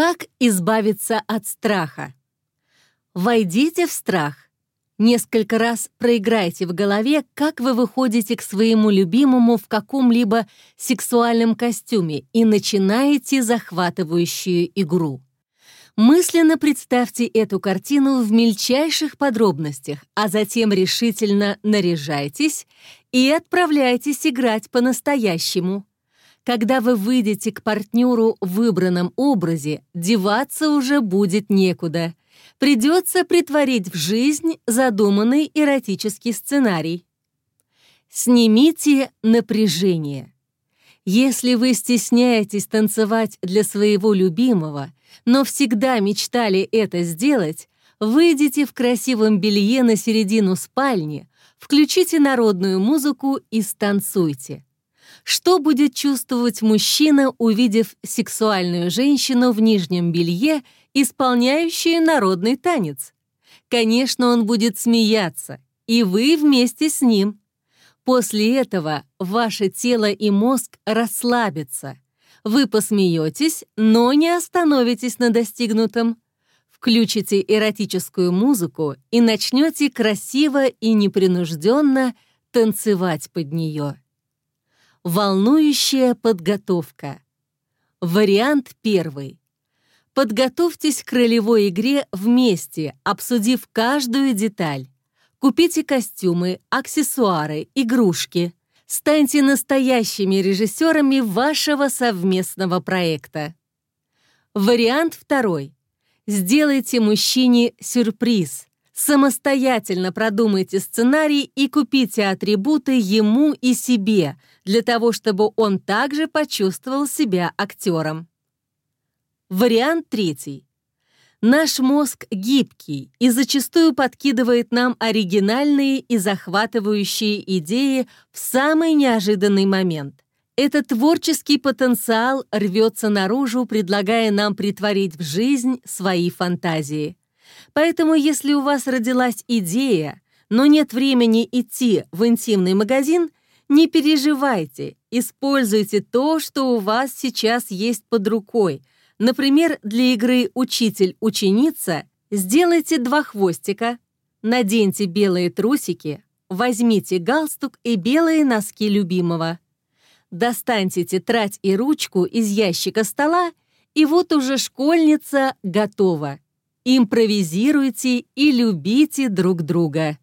Как избавиться от страха? Войдите в страх. Несколько раз проиграйте в голове, как вы выходите к своему любимому в каком-либо сексуальном костюме и начинаете захватывающую игру. Мысленно представьте эту картину в мельчайших подробностях, а затем решительно наряжайтесь и отправляйтесь играть по-настоящему. Когда вы выйдете к партнеру в выбранном образе, деваться уже будет некуда. Придется притворить в жизнь задуманный эротический сценарий. Снимите напряжение. Если вы стесняетесь танцевать для своего любимого, но всегда мечтали это сделать, выйдите в красивом белье на середину спальни, включите народную музыку и станцуйте. Что будет чувствовать мужчина, увидев сексуальную женщину в нижнем белье, исполняющую народный танец? Конечно, он будет смеяться, и вы вместе с ним. После этого ваше тело и мозг расслабятся – вы посмеетесь, но не остановитесь на достигнутом. Включите эротическую музыку и начнете красиво и непринужденно танцевать под нее. Волнующая подготовка. Вариант первый. Подготовьтесь к ролевой игре вместе, обсудив каждую деталь. Купите костюмы, аксессуары, игрушки. Станьте настоящими режиссерами вашего совместного проекта. Вариант второй. Сделайте мужчине сюрприз. Самостоятельно продумайте сценарий и купите атрибуты ему и себе, для того, чтобы он также почувствовал себя актером. Вариант третий. Наш мозг гибкий и зачастую подкидывает нам оригинальные и захватывающие идеи в самый неожиданный момент. Этот творческий потенциал рвется наружу, предлагая нам притворить в жизнь свои фантазии. Поэтому если у вас родилась идея, но нет времени идти в интимный магазин, не переживайте, используйте то, что у вас сейчас есть под рукой – Например, для игры «Учитель-ученица» сделайте два хвостика, наденьте белые трусики, возьмите галстук и белые носки любимого. Достаньте тетрадь и ручку из ящика стола, и вот уже школьница готова. Импровизируйте и любите друг друга.